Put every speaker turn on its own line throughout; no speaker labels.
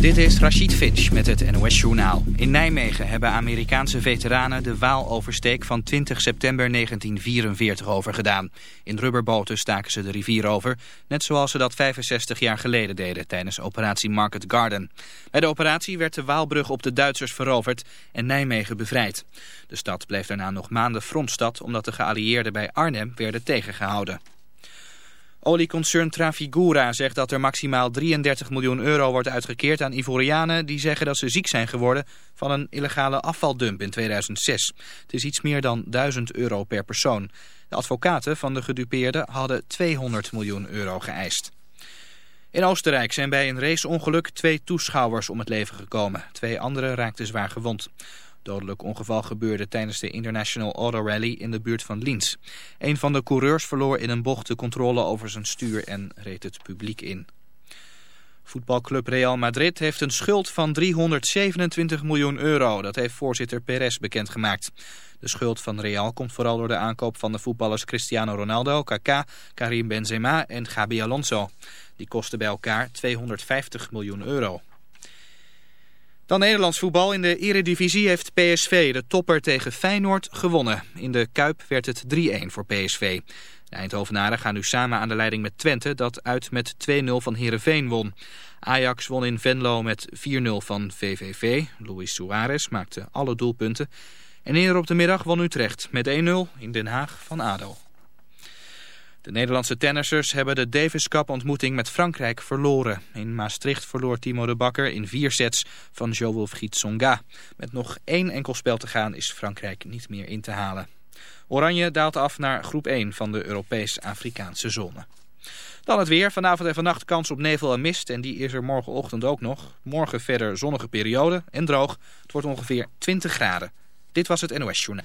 Dit is Rachid Finch met het NOS-journaal. In Nijmegen hebben Amerikaanse veteranen de Waaloversteek van 20 september 1944 overgedaan. In rubberboten staken ze de rivier over, net zoals ze dat 65 jaar geleden deden tijdens operatie Market Garden. Bij de operatie werd de Waalbrug op de Duitsers veroverd en Nijmegen bevrijd. De stad bleef daarna nog maanden frontstad omdat de geallieerden bij Arnhem werden tegengehouden. Olieconcern Trafigura zegt dat er maximaal 33 miljoen euro wordt uitgekeerd aan Ivorianen die zeggen dat ze ziek zijn geworden van een illegale afvaldump in 2006. Het is iets meer dan 1000 euro per persoon. De advocaten van de gedupeerden hadden 200 miljoen euro geëist. In Oostenrijk zijn bij een raceongeluk twee toeschouwers om het leven gekomen. Twee anderen raakten zwaar gewond. Dodelijk ongeval gebeurde tijdens de International Auto Rally in de buurt van Linz. Een van de coureurs verloor in een bocht de controle over zijn stuur en reed het publiek in. Voetbalclub Real Madrid heeft een schuld van 327 miljoen euro. Dat heeft voorzitter Perez bekendgemaakt. De schuld van Real komt vooral door de aankoop van de voetballers Cristiano Ronaldo, Kaká, Karim Benzema en Gabi Alonso. Die kosten bij elkaar 250 miljoen euro. Dan Nederlands voetbal. In de eredivisie heeft PSV de topper tegen Feyenoord gewonnen. In de Kuip werd het 3-1 voor PSV. De Eindhovenaren gaan nu samen aan de leiding met Twente... dat uit met 2-0 van Heerenveen won. Ajax won in Venlo met 4-0 van VVV. Luis Suarez maakte alle doelpunten. En eerder op de middag won Utrecht met 1-0 in Den Haag van ADO. De Nederlandse tennissers hebben de Davis Cup ontmoeting met Frankrijk verloren. In Maastricht verloor Timo de Bakker in vier sets van Jo-Wilfried Tsonga. Met nog één enkel spel te gaan is Frankrijk niet meer in te halen. Oranje daalt af naar groep 1 van de Europees-Afrikaanse zone. Dan het weer. Vanavond en vannacht kans op nevel en mist. En die is er morgenochtend ook nog. Morgen verder zonnige periode en droog. Het wordt ongeveer 20 graden. Dit was het NOS Journaal.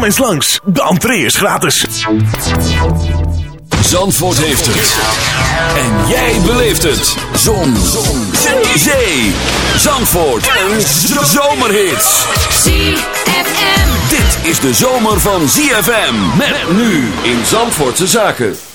Kom eens langs, de entree is gratis.
Zandvoort heeft het. En jij beleeft het. Zon. Zon. Zee. Zandvoort. Een zomerhit.
ZFM.
Dit is de zomer van ZFM. Met nu in Zandvoortse Zaken.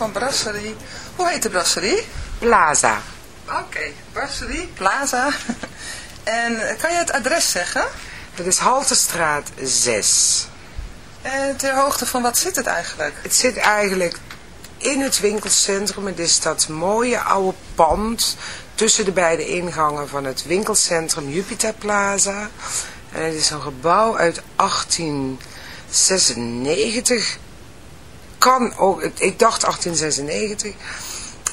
Van Brasserie. Hoe heet de brasserie?
Plaza.
Oké, Brasserie Plaza. en kan je het adres zeggen?
Het is Haltestraat 6.
En ter hoogte van wat zit het eigenlijk?
Het zit eigenlijk in het winkelcentrum. Het is dat mooie oude pand tussen de beide ingangen van het winkelcentrum Jupiter Plaza. En het is een gebouw uit 1896. Kan ook, ik dacht 1896.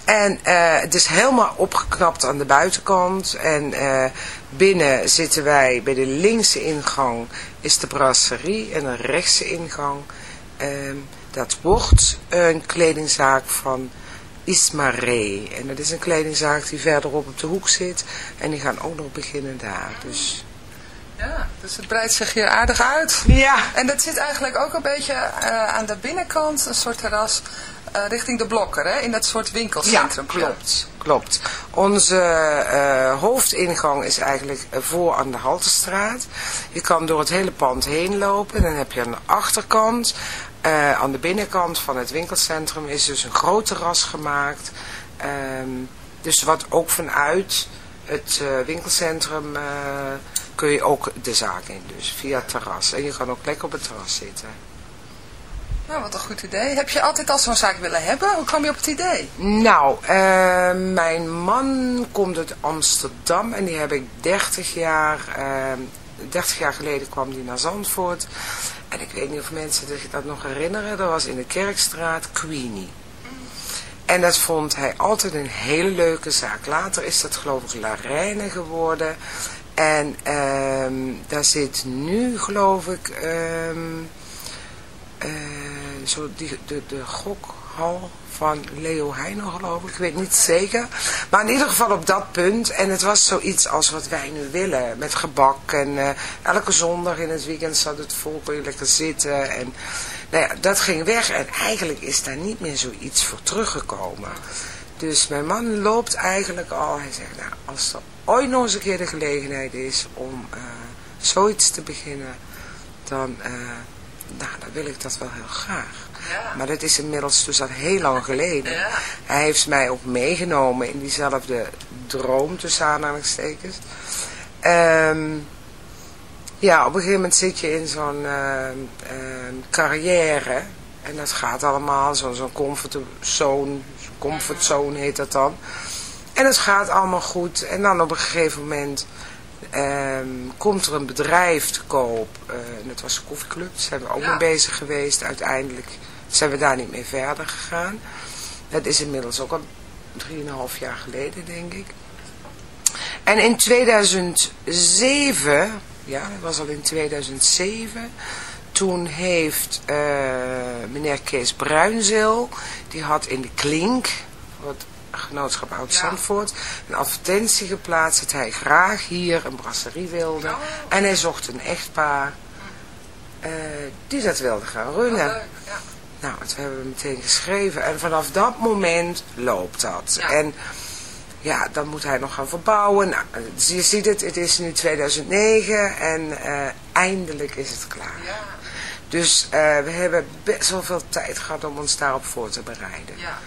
En uh, het is helemaal opgeknapt aan de buitenkant. En uh, binnen zitten wij, bij de linkse ingang is de brasserie. En de rechtse ingang, uh, dat wordt een kledingzaak van Ismaré. En dat is een kledingzaak die verderop op de hoek zit. En die gaan ook nog beginnen daar. Dus...
Ja, dus het breidt zich hier aardig uit.
Ja.
En dat zit eigenlijk ook een beetje uh, aan de binnenkant, een soort terras, uh, richting de Blokker, hè? in dat soort winkelcentrum.
Ja, klopt. klopt. Onze uh, hoofdingang is eigenlijk voor aan de Haltestraat. Je kan door het hele pand heen lopen. Dan heb je aan de achterkant, aan de binnenkant van het winkelcentrum, is dus een groot terras gemaakt. Um, dus wat ook vanuit het winkelcentrum kun je ook de zaak in, dus via het terras. En je kan ook lekker op het terras zitten.
Nou, wat een goed idee. Heb je altijd al zo'n zaak willen hebben? Hoe kwam je op het idee?
Nou, uh, mijn man komt uit Amsterdam en die heb ik 30 jaar, uh, 30 jaar geleden kwam die naar Zandvoort. En ik weet niet of mensen zich dat nog herinneren. Dat was in de Kerkstraat Queenie. En dat vond hij altijd een hele leuke zaak. Later is dat geloof ik Larijnen geworden. En um, daar zit nu, geloof ik, um, uh, zo die, de, gokhal van Leo Heino, geloof ik. Ik weet niet zeker. Maar in ieder geval op dat punt. En het was zoiets als wat wij nu willen. Met gebak. En uh, elke zondag in het weekend zat het vol. Kon je lekker zitten. En nou ja, dat ging weg. En eigenlijk is daar niet meer zoiets voor teruggekomen. Dus mijn man loopt eigenlijk al. Hij zegt, nou, als er ooit nog eens een keer de gelegenheid is om uh, zoiets te beginnen, dan, uh, nou, dan wil ik dat wel heel graag.
Ja.
Maar dat is inmiddels dus al heel lang geleden.
Ja.
Hij heeft mij ook meegenomen in diezelfde droom tussen aanhalingstekens. Um, ja, op een gegeven moment zit je in zo'n uh, carrière en dat gaat allemaal, zo'n zo comfortzone, comfortzone heet dat dan. En het gaat allemaal goed. En dan op een gegeven moment um, komt er een bedrijf te koop. Uh, dat was een koffieclub. Daar zijn we ook ja. mee bezig geweest. Uiteindelijk zijn we daar niet mee verder gegaan. Dat is inmiddels ook al 3,5 jaar geleden, denk ik. En in 2007, ja, dat was al in 2007... Toen heeft uh, meneer Kees Bruinzeel, die had in de Klink, wat genootschap Oud-Zandvoort, een advertentie geplaatst dat hij graag hier een brasserie wilde. En hij zocht een echtpaar uh, die dat wilde gaan runnen.
Ja.
Nou, dat hebben we meteen geschreven. En vanaf dat moment loopt dat.
Ja.
En ja, dan moet hij nog gaan verbouwen. Nou, je ziet het, het is nu 2009 en uh, eindelijk is het klaar.
Ja.
Dus uh, we hebben best wel veel tijd gehad om ons daarop voor te bereiden.
Ja.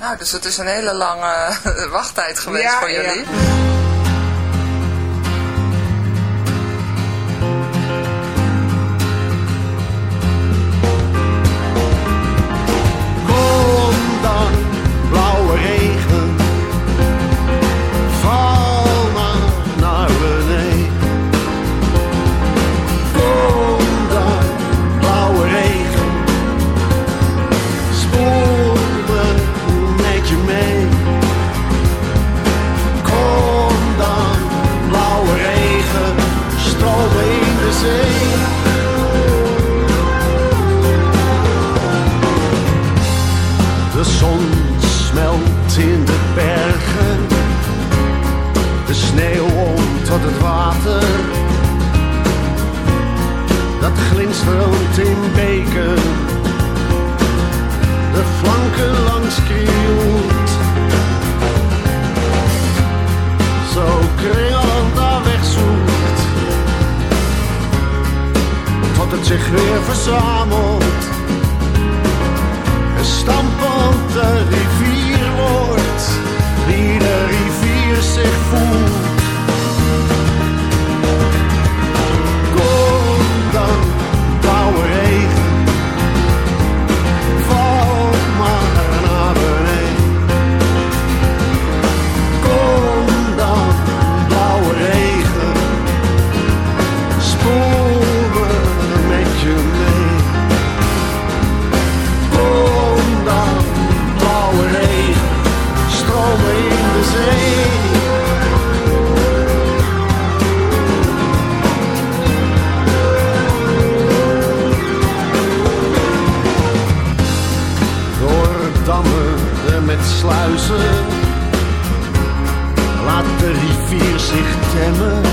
Nou, dus het is een hele lange wachttijd geweest
ja,
voor jullie.
Ja.
Verzamelt stampend de rivier wordt, die de rivier zich voelt. Laat de rivier zich temmen.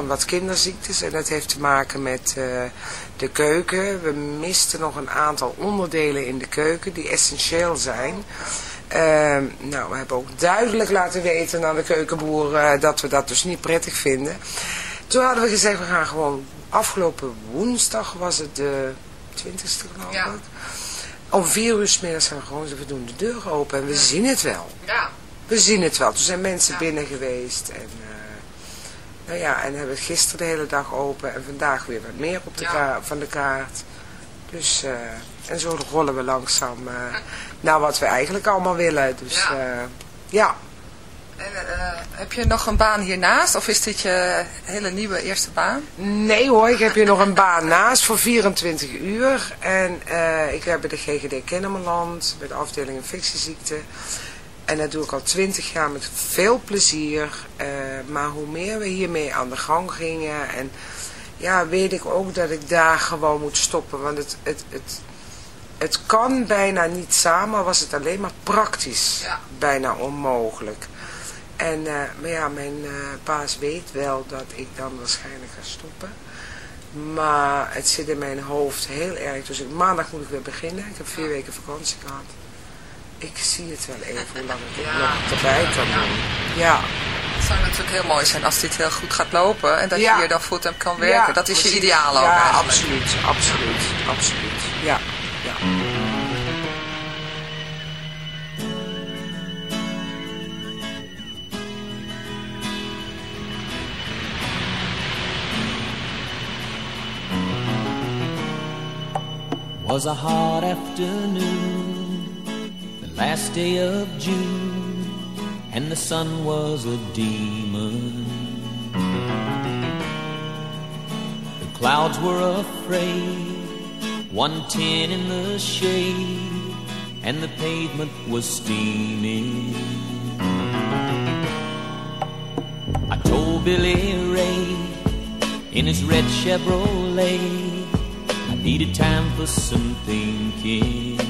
Van
wat kinderziektes en dat heeft te maken met eh, de keuken. We misten nog een aantal onderdelen in de keuken die essentieel zijn. Ehm, nou, we hebben ook duidelijk laten weten aan de keukenboer eh, dat we dat dus niet prettig vinden. Toen hadden we gezegd, we gaan gewoon afgelopen woensdag was het de 20ste geloof
Ja.
ik. Om vier uur 's middags gaan we gewoon, we doen de deur open en we zien het wel.
Ja.
We zien het wel. Er zijn mensen
Ja.
binnen geweest. En, eh, nou ja, en hebben gisteren de hele dag open. En vandaag weer wat meer op de
Ja.
van de kaart. Dus, eh, en zo rollen we langzaam eh, naar wat we eigenlijk allemaal willen. Dus
Ja.
ja. ja.
En, eh, heb je nog een baan hiernaast? Of is dit je hele nieuwe eerste baan?
Nee hoor, ik heb hier nog een baan naast voor 24 uur. En eh, ik werk bij de GGD Kennemerland, bij de afdeling infectieziekten. En dat doe ik al 20 jaar met veel plezier. Eh, maar hoe meer we hiermee aan de gang gingen en ja, weet ik ook dat ik daar gewoon moet stoppen. Want het, het, het, het kan bijna niet samen, was het alleen maar praktisch
Ja.
bijna onmogelijk. En, eh, maar ja, mijn eh, baas weet wel dat ik dan waarschijnlijk ga stoppen. Maar het zit in mijn hoofd heel erg. Dus maandag moet ik weer beginnen. Ik heb vier weken vakantie gehad. Ik zie het wel even hoe lang ik het nog erbij kan doen. Ja.
Het zou natuurlijk heel mooi zijn als dit heel goed gaat lopen en dat
Ja.
je hier dan fulltime kan werken.
Ja,
dat is je ideaal ook
Ja,
eigenlijk.
absoluut, absoluut, absoluut. Ja, ja.
was a hot afternoon, last day of June, and the sun was a demon. The clouds were afraid, one tin in the shade, and the pavement was steaming. I told Billy Ray in his red Chevrolet. I needed time for some thinking.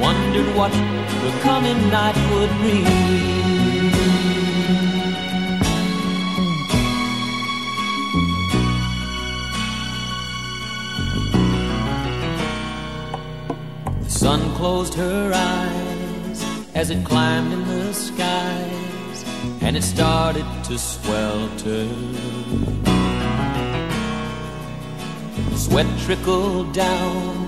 wondered what the coming night would bring. The sun closed her eyes as it climbed in the skies and it started to swelter. Sweat trickled down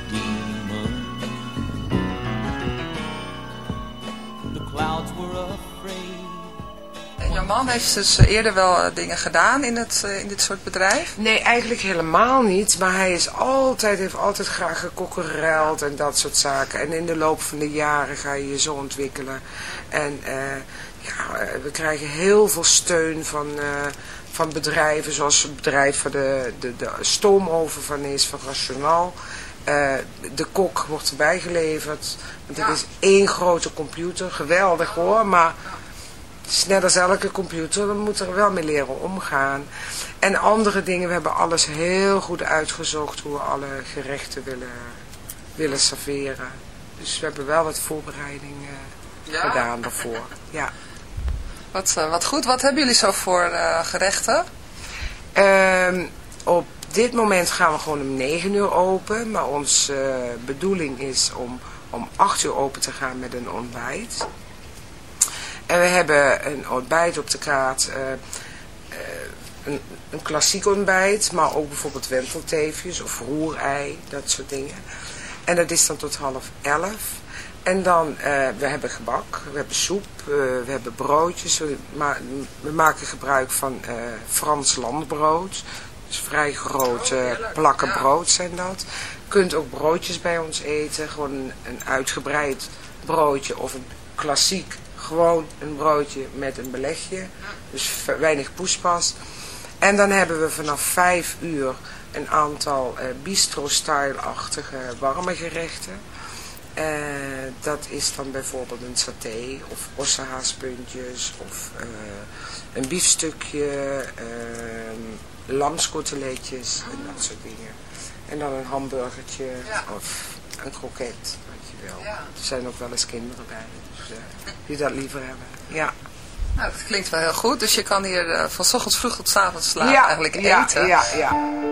jouw man heeft dus eerder wel eh, dingen gedaan in, het, eh, in dit soort bedrijf.
Nee, eigenlijk helemaal niet. Maar hij is altijd, heeft altijd graag gekokkereld en dat soort zaken. En in de loop van de jaren ga je je zo ontwikkelen. En eh, ja, we krijgen heel veel steun van, van bedrijven. Zoals het bedrijf waar de, de, de stoomoven van is, van Rationaal. De kok wordt erbij geleverd. Want het is één grote computer. Geweldig hoor, maar het is net als elke computer, we moeten er wel mee leren omgaan. En andere dingen, we hebben alles heel goed uitgezocht hoe we alle gerechten willen, willen serveren. Dus we hebben wel wat voorbereiding eh,
Ja.
gedaan daarvoor. Ja.
Wat, eh, wat goed. Wat hebben jullie zo voor eh, gerechten?
Ehm, op dit moment gaan we gewoon om 9 uur open, maar onze bedoeling is om om 8 uur open te gaan met een ontbijt. En we hebben een ontbijt op de kaart, eh, eh, een, een klassiek ontbijt, maar ook bijvoorbeeld wentelteefjes of roerei, dat soort dingen. En dat is dan tot half elf. En dan, eh, we hebben gebak, we hebben soep, we hebben broodjes. We, ma- we maken gebruik van Frans landbrood. Dus vrij grote plakken brood zijn dat. Je kunt ook broodjes bij ons eten. Gewoon een, een uitgebreid broodje of een klassiek, gewoon een broodje met een belegje. Dus weinig poespas. En dan hebben we vanaf vijf uur een aantal eh, bistro-style-achtige warme gerechten. Eh, dat is dan bijvoorbeeld een saté of ossenhaaspuntjes of eh, een biefstukje, eh, lamskoteletjes en dat soort dingen. En dan een hamburgertje of een kroket, wat je wil. Er zijn ook wel eens kinderen bij, dus, eh, die dat liever hebben. Ja.
Nou, dat klinkt wel heel goed. Dus je kan hier eh, van 's ochtends vroeg tot 's avonds laat
Ja,
eigenlijk
ja,
eten.
ja, ja.
There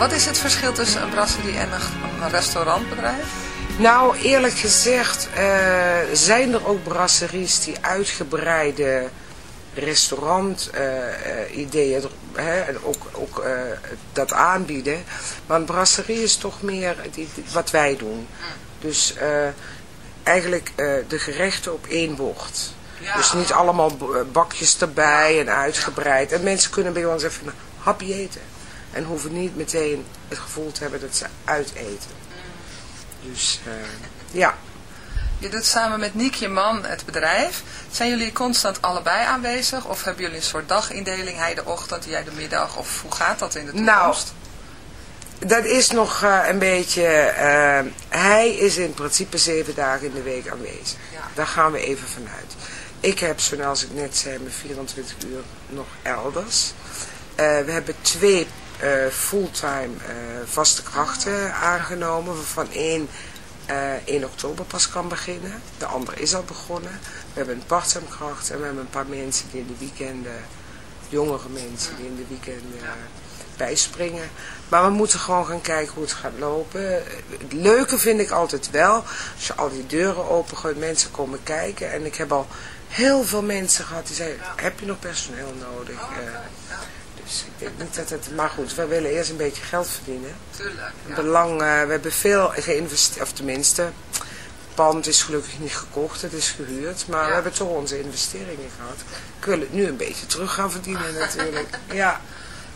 Wat is het verschil tussen een brasserie en een, een restaurantbedrijf?
Nou, eerlijk gezegd eh, zijn er ook brasseries die uitgebreide restaurant-ideeën ook, ook eh, dat aanbieden. Maar een brasserie is toch meer die, wat wij doen. Dus eh, eigenlijk eh, de gerechten op één bord. Dus niet allemaal bakjes erbij en uitgebreid. En mensen kunnen bij ons even een hapje eten. En hoeven niet meteen het gevoel te hebben dat ze uiteten. Dus eh, ja.
Je doet samen met Niek, je man, het bedrijf. Zijn jullie constant allebei aanwezig? Of hebben jullie een soort dagindeling? Hij de ochtend, jij de middag? Of hoe gaat dat in de
Nou,
toekomst?
Dat is nog eh, een beetje... eh, hij is in principe zeven dagen in de week aanwezig. Daar gaan we even vanuit. Ik heb, zoals ik net zei, mijn 24 uur nog elders. We hebben twee fulltime eh, vaste krachten aangenomen, waarvan één eh 1 oktober pas kan beginnen. De andere is al begonnen. We hebben een parttime kracht en we hebben een paar mensen die in de weekenden, jongere mensen die in de weekenden eh, bijspringen. Maar we moeten gewoon gaan kijken hoe het gaat lopen. Het leuke vind ik altijd wel, als je al die deuren opengooit, mensen komen kijken. En ik heb al heel veel mensen gehad die zeiden, heb je nog personeel nodig? Eh, dus ik denk niet dat het... Maar goed, we willen eerst een beetje geld verdienen.
Tuurlijk.
Belang, eh, we hebben veel geïnvesteerd, of tenminste, het pand is gelukkig niet gekocht, het is gehuurd. Maar we hebben toch onze investeringen gehad. Ik wil het nu een beetje terug gaan verdienen natuurlijk. Ja.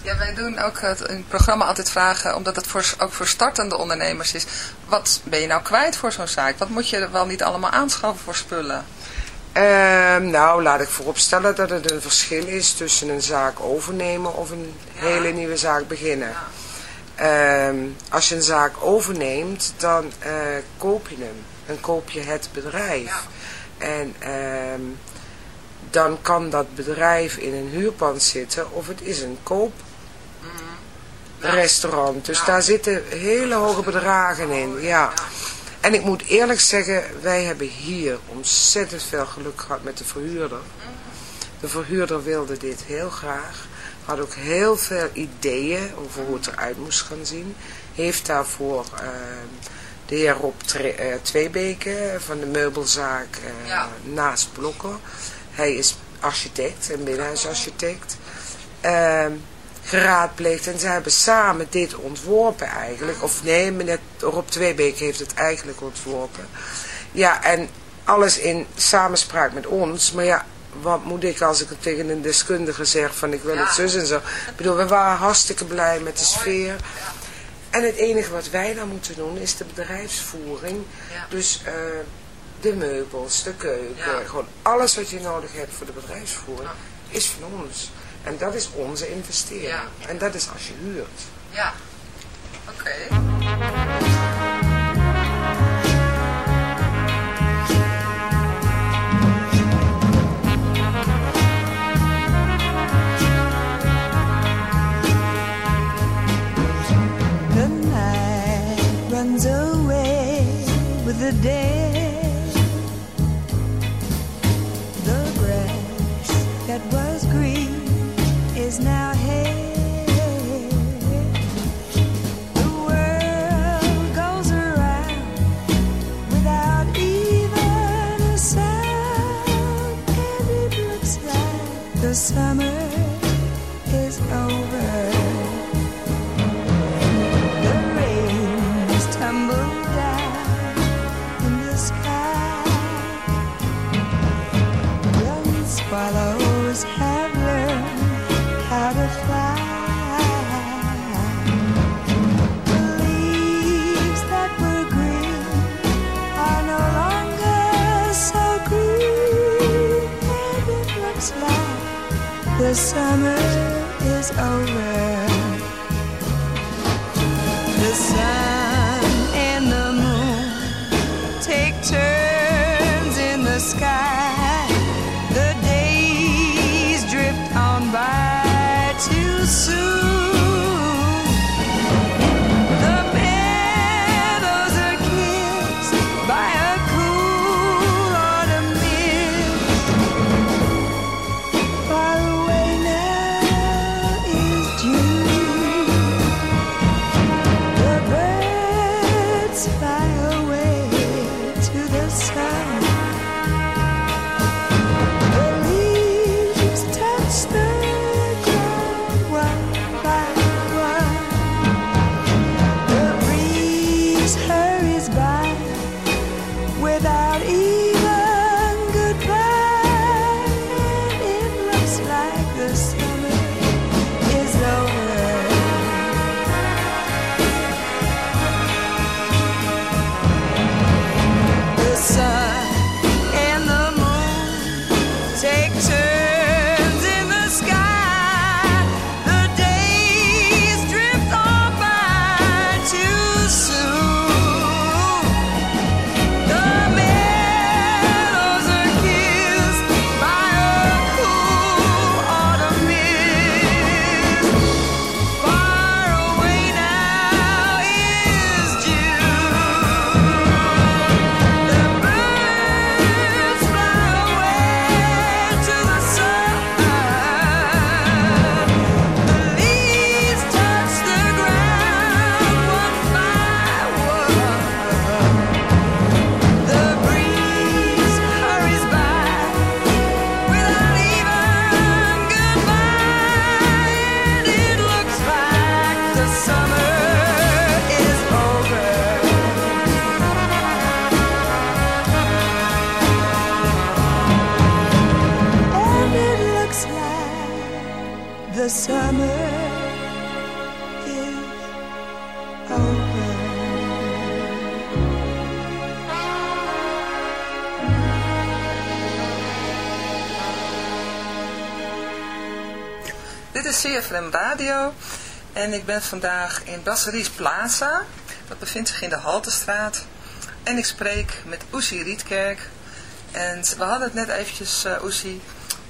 Ja, wij doen ook het, in het programma altijd vragen, omdat het voor, ook voor startende ondernemers is. Wat ben je nou kwijt voor zo'n zaak? Wat moet je er wel niet allemaal aanschaffen voor spullen?
Ehm, nou, laat ik vooropstellen dat het een verschil is tussen een zaak overnemen of een hele nieuwe zaak beginnen. Ehm, als je een zaak overneemt, dan eh, koop je hem. Dan koop je het bedrijf. En ehm, dan kan dat bedrijf in een huurpand zitten of het is een kooprestaurant. Dus daar zitten hele hoge bedragen in. Ja. En ik moet eerlijk zeggen, wij hebben hier ontzettend veel geluk gehad met de verhuurder. De verhuurder wilde dit heel graag. Had ook heel veel ideeën over hoe het eruit moest gaan zien. Heeft daarvoor eh, de heer Rob Tre- eh, Tweebeke van de meubelzaak eh, naast Blokker. Hij is architect en binnenhuisarchitect. Geraadpleegd en ze hebben samen dit ontworpen eigenlijk. Of nee, meneer Rob Tweebeek heeft het eigenlijk ontworpen. Ja, en alles in samenspraak met ons. Maar ja, wat moet ik als ik het tegen een deskundige zeg van ik wil het zus en zo. Ik bedoel, we waren hartstikke blij met de sfeer. En het enige wat wij dan moeten doen is de bedrijfsvoering. Dus eh, de meubels, de keuken, gewoon alles wat je nodig hebt voor de bedrijfsvoering is van ons. En dat is onze investering. En dat is als je huurt.
Ja. Oké.
The night runs away with the day. Summer
en ik ben vandaag in Brasseries Plaza. Dat bevindt zich in de Haltestraat. En ik spreek met Oesie Rietkerk. En we hadden het net eventjes, uh, Oesie,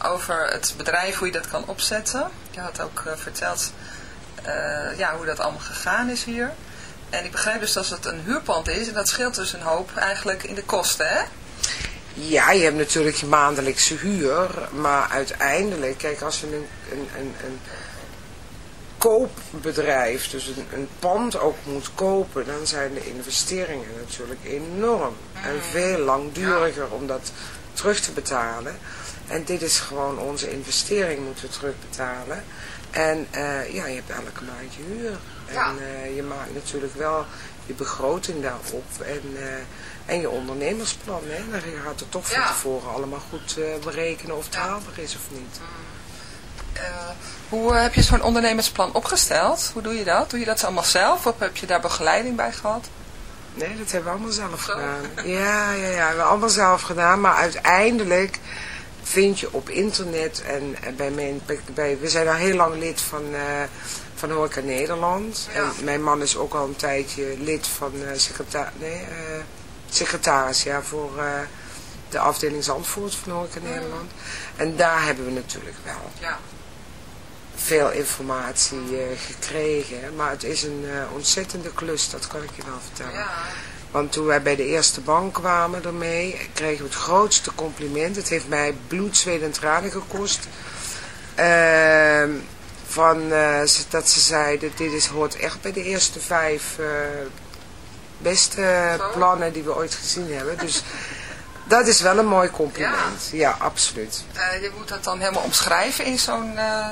over het bedrijf, hoe je dat kan opzetten. Je had ook uh, verteld uh, ja, hoe dat allemaal gegaan is hier. En ik begrijp dus dat het een huurpand is en dat scheelt dus een hoop eigenlijk in de kosten, hè?
Ja, je hebt natuurlijk je maandelijkse huur, maar uiteindelijk, kijk, als je een, een, een, een koopbedrijf, dus een, een, pand ook moet kopen, dan zijn de investeringen natuurlijk enorm en veel langduriger om dat terug te betalen. En dit is gewoon onze investering moeten we terugbetalen. En uh, ja, je hebt elke maand je huur.
Ja.
En uh, je maakt natuurlijk wel je begroting daarop en, uh, en je ondernemersplan. Hè? Dan gaat het toch van
Ja.
tevoren allemaal goed berekenen of het haalbaar is of niet.
Uh, hoe uh, heb je zo'n ondernemersplan opgesteld? Hoe doe je dat? Doe je dat allemaal zelf of heb je daar begeleiding bij gehad?
Nee, dat hebben we allemaal zelf gedaan. Ja, ja, ja, we hebben allemaal zelf gedaan, maar uiteindelijk vind je op internet en bij mijn, bij, we zijn al heel lang lid van, uh, van Horeca Nederland.
Ja.
En mijn man is ook al een tijdje lid van uh, secreta nee, secretaris ja, voor de afdeling Zandvoort van Horeca Nederland. En daar hebben we natuurlijk wel
ja.
Veel informatie gekregen. Maar het is een ontzettende klus, dat kan ik je wel vertellen.
Ja.
Want toen wij bij de eerste bank kwamen ermee, kregen we het grootste compliment. Het heeft mij bloed, zweet en tranen gekost. Uh, van, uh, dat ze zeiden, dit is, hoort echt bij de eerste vijf beste
Zo.
plannen die we ooit gezien hebben. Dus dat is wel een mooi compliment. Ja, ja absoluut.
Uh, je moet dat dan helemaal omschrijven in zo'n uh,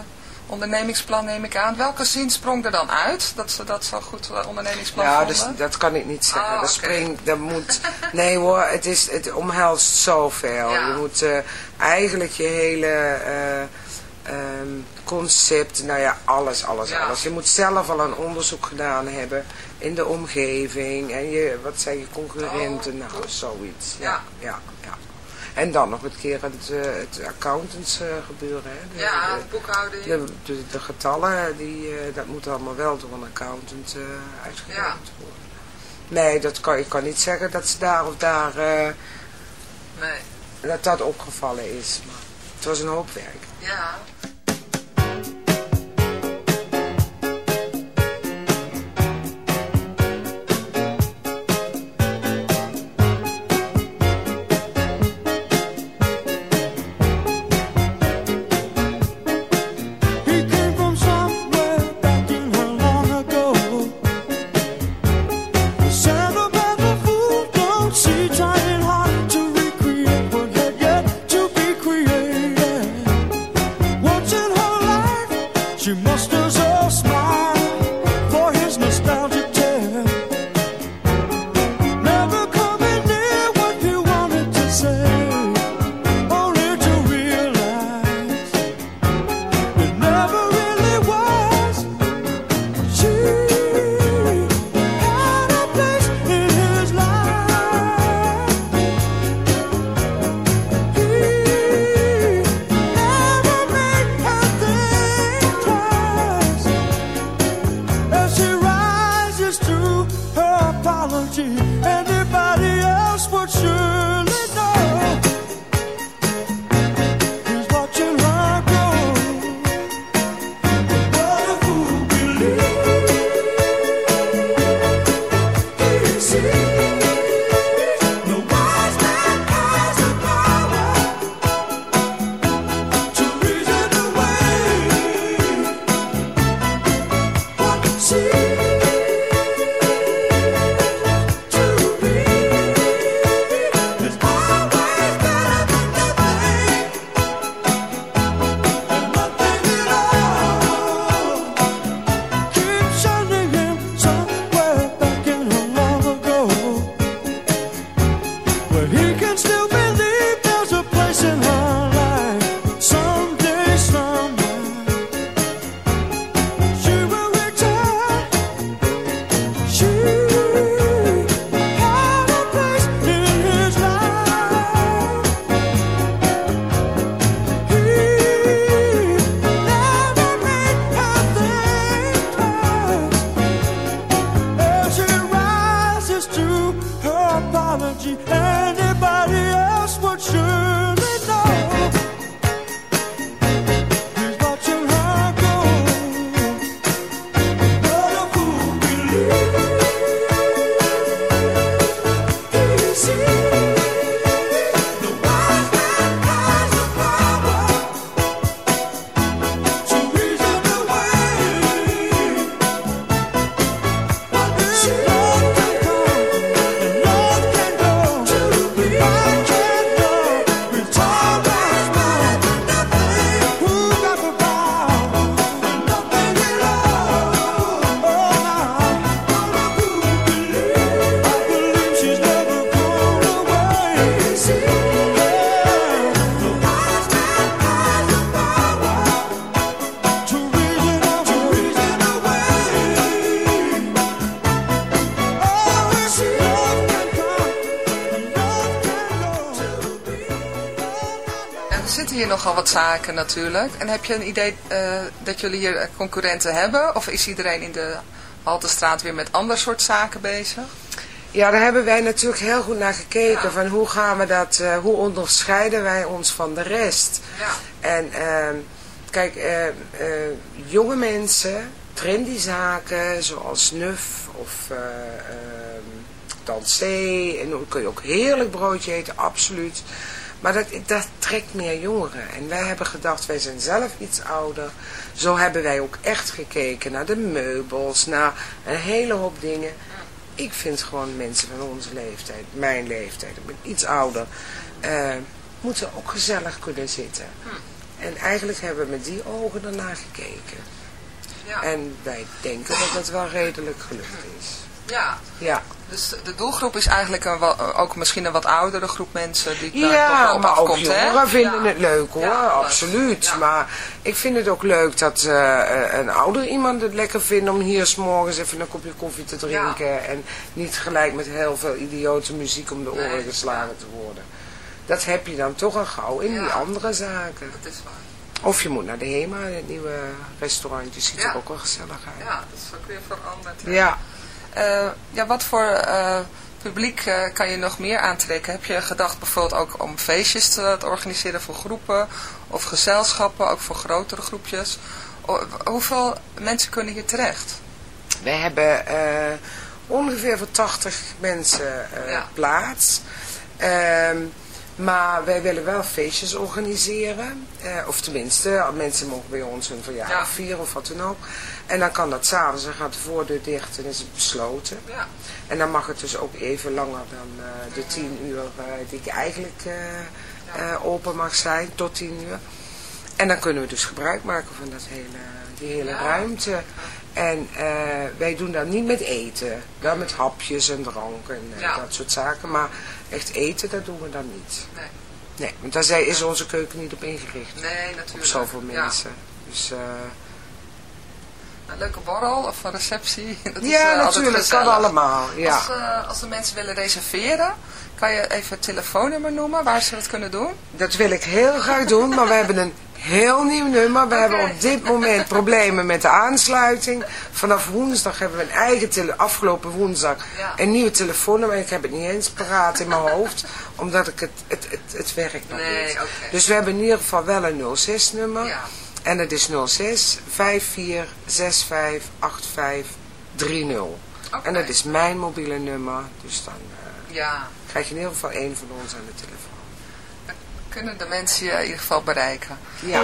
ondernemingsplan, neem ik aan. Welke zin sprong er dan uit, dat ze dat zo goed uh, ondernemingsplan
ja,
vonden?
dus, dat kan ik niet zeggen.
Oh,
dat
okay.
springt, dat moet... Nee hoor, het, is, het omhelst zoveel.
Ja.
Je moet uh, eigenlijk je hele uh, um, concept, nou ja, alles, alles,
Ja.
alles. Je moet zelf al een onderzoek gedaan hebben in de omgeving. En je, wat zijn je concurrenten,
Oh,
nou, zoiets.
Ja.
Ja, ja, ja. En dan nog een keer het, uh, het accountants uh, gebeuren. Hè. De,
ja,
de,
boekhouding.
de, de, de, getallen, die, uh, dat moet allemaal wel door een accountant uitgewerkt
Ja.
worden. Nee, dat kan, ik kan niet zeggen dat ze daar of daar,
nee.
dat dat opgevallen is. Maar het was een hoop werk.
Ja.
Wat zaken natuurlijk. En heb je een idee eh, dat jullie hier eh, concurrenten hebben? Of is iedereen in de Haltestraat weer met ander soort zaken bezig?
Ja, daar hebben wij natuurlijk heel goed naar gekeken. Van hoe gaan we dat, eh, hoe onderscheiden wij ons van de rest?
Ja.
En ehm, kijk, jonge mensen, trendy zaken zoals Nuf of eh ehm, Dansé. En dan kun je ook heerlijk broodje eten, absoluut. Maar dat, dat trekt meer jongeren. En wij hebben gedacht, wij zijn zelf iets ouder. Zo hebben wij ook echt gekeken naar de meubels, naar een hele hoop dingen. Ik vind gewoon mensen van onze leeftijd, mijn leeftijd, ik ben iets ouder, eh, moeten ook gezellig kunnen zitten. En eigenlijk hebben we met die ogen ernaar gekeken.
Ja.
En wij denken dat het wel redelijk gelukt is.
Ja.
Ja.
Dus de doelgroep is eigenlijk een, wa- ook misschien een wat oudere groep mensen die daar toch wel op
maar ook
afkomt, hè?
jongeren vinden
Ja.
het leuk hoor,
Ja,
absoluut. Maar ik vind het ook leuk dat eh, eh, een ouder iemand het lekker vindt om hier s'morgens even een kopje koffie te drinken. En niet gelijk met heel veel idiote muziek om de oren
Nee,
geslagen te worden. Dat heb je dan toch al gauw in die andere zaken.
Dat is waar.
Of je moet naar de HEMA, het nieuwe restaurantje, ziet er ook wel gezellig uit.
Ja, dat is ook weer veranderd. hè?
Ja.
Eh, ja, wat voor eh, publiek eh, kan je nog meer aantrekken? Heb je gedacht bijvoorbeeld ook om feestjes te, te organiseren voor groepen of gezelschappen, ook voor grotere groepjes? Hoeveel mensen kunnen hier terecht?
We hebben eh, ongeveer voor 80 mensen eh,
Ja.
plaats. Ehm, maar wij willen wel feestjes organiseren. Eh, of tenminste, mensen mogen bij ons hun verjaardag
Ja.
vieren of wat dan ook. En dan kan dat s'avonds, dan gaat de voordeur dicht en is het besloten.
Ja.
En dan mag het dus ook even langer dan eh, de 10 uur eh, die ik eigenlijk eh, open mag zijn, tot 10 uur. En dan kunnen we dus gebruik maken van dat hele, die hele ruimte. En eh, wij doen dat niet met eten, wel met hapjes en drank en eh,
Ja.
dat soort zaken. Maar echt eten, dat doen we dan niet.
Nee.
Nee, want daar zijn- is onze keuken niet op ingericht.
Nee,
Op
natuurlijk.
zoveel
Ja.
mensen. Dus, eh,
Een leuke borrel of een receptie. Dat is,
ja,
altijd
natuurlijk, kan allemaal. Ja.
Als, als de mensen willen reserveren, kan je even het telefoonnummer noemen waar ze dat kunnen doen?
Dat wil ik heel graag doen, maar we hebben een heel nieuw nummer. We hebben op dit moment problemen met de aansluiting. Vanaf woensdag hebben we een eigen tele afgelopen woensdag
Ja.
een nieuwe telefoonnummer. Ik heb het niet eens paraat in mijn hoofd, omdat ik het, het, het, het werkt nog
Nee,
niet. Dus we hebben in ieder geval wel een 06 nummer.
Ja.
En dat is 06 54 65 85 30.
Oké.
En dat is mijn mobiele nummer. Dus dan eh,
Ja,
krijg je in ieder geval één van ons aan de telefoon.
Kunnen de mensen je in ieder geval bereiken.
Ja.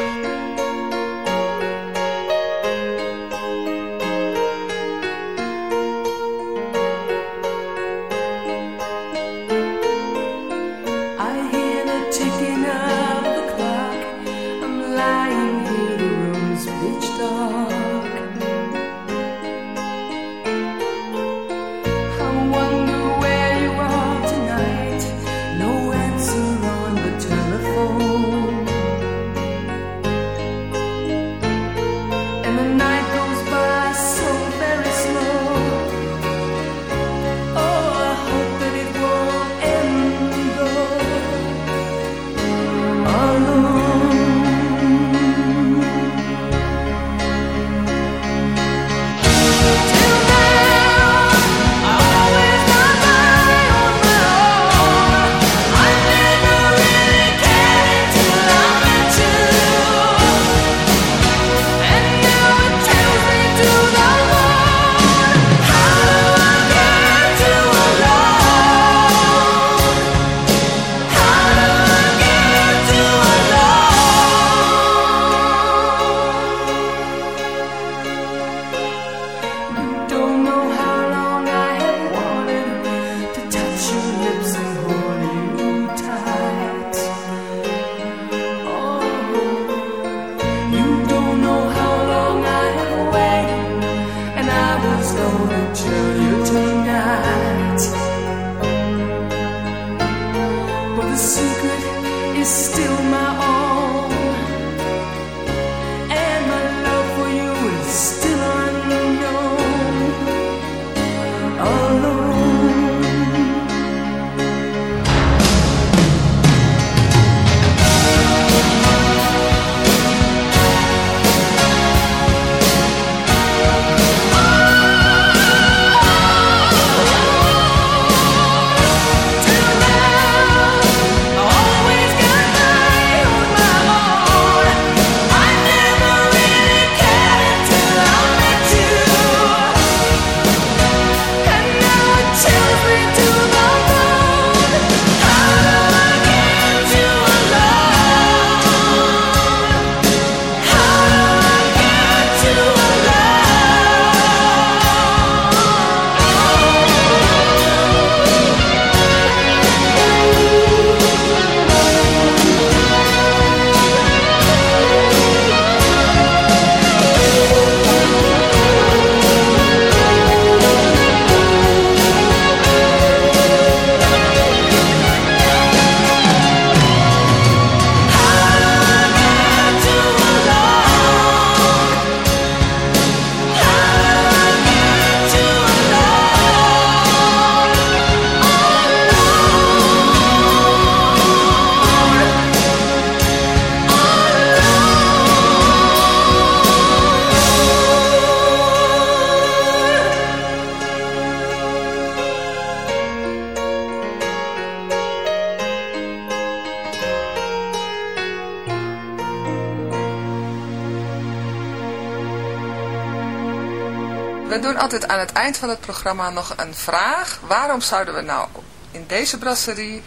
Altijd aan het eind van het programma nog een vraag. Waarom zouden we nou in deze brasserie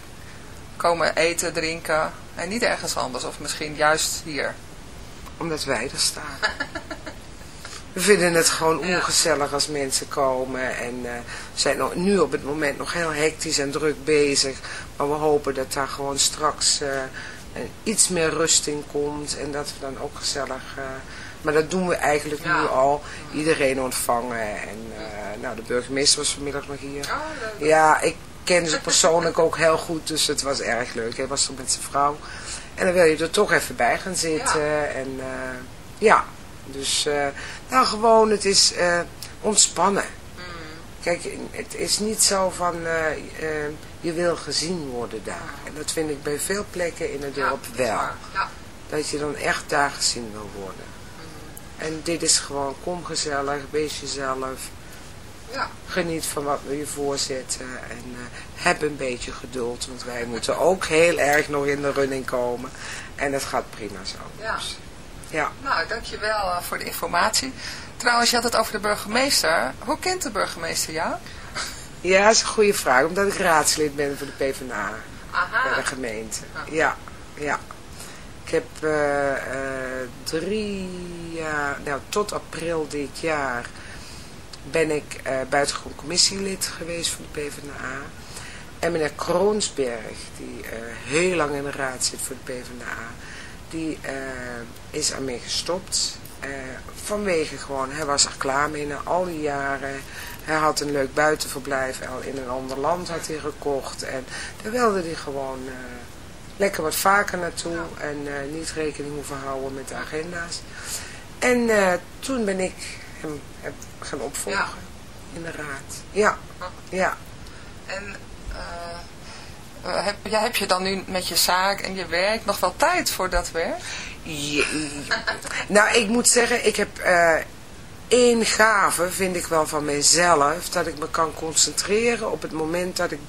komen eten, drinken en niet ergens anders? Of misschien juist hier?
Omdat wij er staan. We vinden het gewoon ongezellig als mensen komen en we zijn nu op het moment nog heel hectisch en druk bezig. Maar we hopen dat daar gewoon straks eh, iets meer rust in komt en dat we dan ook gezellig... eh, maar dat doen we eigenlijk nu al. Iedereen ontvangen en eh, nou, de burgemeester was vanmiddag nog hier. Ja, ik ken ze persoonlijk ook heel goed, dus het was erg leuk. Hij was er met zijn vrouw. En dan wil je er toch even bij gaan zitten. En eh, ja, dus eh, nou gewoon, het is ontspannen. Kijk, het is niet zo van je wil gezien worden daar. En dat vind ik bij veel plekken in het dorp wel. Dat je dan echt daar gezien wil worden. En dit is gewoon, kom gezellig, wees jezelf.
Ja.
Geniet van wat we je voorzetten. En eh, heb een beetje geduld, want wij moeten ook heel erg nog in de running komen. En het gaat prima zo.
Ja.
Ja.
Nou, dankjewel uh, voor de informatie. Trouwens, je had het over de burgemeester. Hoe kent de burgemeester jou?
Ja, dat is een goede vraag, omdat ik raadslid ben voor de PvdA
Aha.
bij de gemeente. Ja, ja. Ik heb eh, eh, drie jaar, nou tot april dit jaar ben ik eh buitengewoon commissielid geweest voor de PvdA. En meneer Kroonsberg, die heel lang in de raad zit voor de PvdA, die is ermee gestopt. eh, vanwege gewoon, hij was er klaar mee na al die jaren. Hij had een leuk buitenverblijf al in een ander land had hij gekocht. En daar wilde hij gewoon lekker wat vaker naartoe. En eh, niet rekening hoeven houden met de agenda's. En eh, toen ben ik hem heb gaan opvolgen in de raad. Ja, ja.
En eh, heb, ja, heb je dan nu met je zaak en je werk nog wel tijd voor dat werk?
Ja, nou, ik moet zeggen, ik heb één gave, vind ik wel van mezelf, dat ik me kan concentreren op het moment dat ik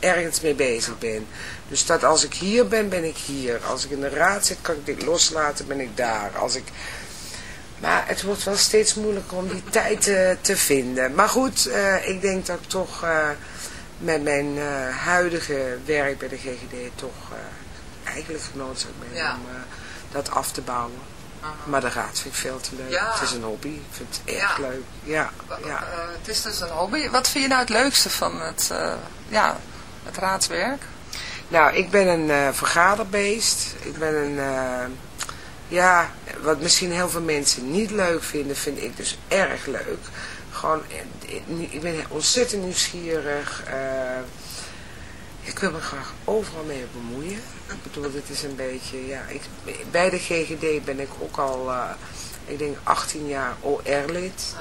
ergens mee bezig ben. Dus dat als ik hier ben, ben ik hier. Als ik in de raad zit, kan ik dit loslaten, ben ik daar. Als ik... Maar het wordt wel steeds moeilijker om die tijd te, te vinden. Maar goed, eh, ik denk dat ik toch eh, met mijn eh, huidige werk bij de GGD toch eigenlijk genoodzaakt ben
Ja.
om dat af te bouwen. Maar de raad vind ik veel te leuk.
Ja.
Het is een hobby. Ik vind het erg
Ja.
leuk. Ja, ja.
Het is dus een hobby. Wat vind je nou het leukste van het, ja, het raadswerk?
Nou, ik ben een eh, vergaderbeest. Ik ben een, eh, ja, wat misschien heel veel mensen niet leuk vinden, vind ik dus erg leuk. Gewoon, eh, ik- ben ontzettend nieuwsgierig. ik wil me graag overal mee bemoeien. Ik bedoel, dit is een beetje, ja, ik, bij de GGD ben ik ook al, ik denk 18 jaar OR-lid.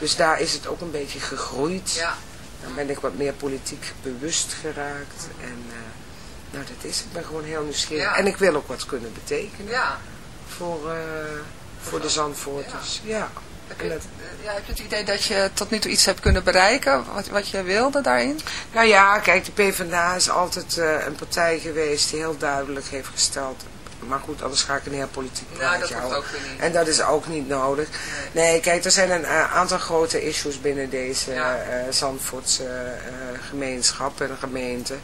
Dus daar is het ook een beetje gegroeid.
Ja.
Dan ben ik wat meer politiek bewust geraakt. En nou, dat is. Ik ben gewoon heel nieuwsgierig.
Ja.
En ik wil ook wat kunnen betekenen
Ja.
voor, eh, voor de Zandvoorters. Ja.
Heb
En
je,
dat,
ja, heb je het idee dat je tot nu toe iets hebt kunnen bereiken, wat, wat je wilde daarin?
nou ja, kijk, de PvdA is altijd eh, een partij geweest die heel duidelijk heeft gesteld... Maar goed, anders ga ik een heel politiek
Nou,
praatje
dat hoeft
houden.
ook weer niet.
En dat is ook niet nodig. Nee, kijk, er zijn een eh, aantal grote issues binnen deze
Ja.
eh, Zandvoortse eh, gemeenschap en gemeente.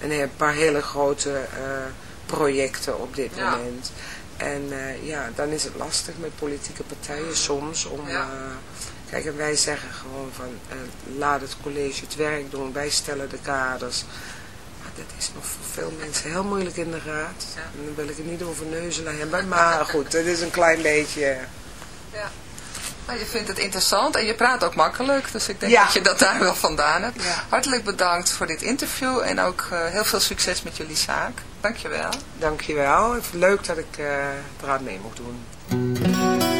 En een paar hele grote eh, projecten op dit
Ja.
moment. En eh, ja, dan is het lastig met politieke partijen soms om...
Ja.
eh, kijk, en wij zeggen gewoon van, laat het college het werk doen, wij stellen de kaders. Maar dat is nog voor veel mensen heel moeilijk in de raad. En dan wil ik het niet over neuzelen hebben, maar goed, het is een klein beetje...
Ja. Nou, je vindt het interessant en je praat ook makkelijk, dus ik denk
Ja.
dat je dat daar wel vandaan hebt.
Ja.
Hartelijk bedankt voor dit interview en ook eh, heel veel succes met jullie zaak. Dankjewel.
Dankjewel, het is leuk dat ik eh eraan mee mocht doen.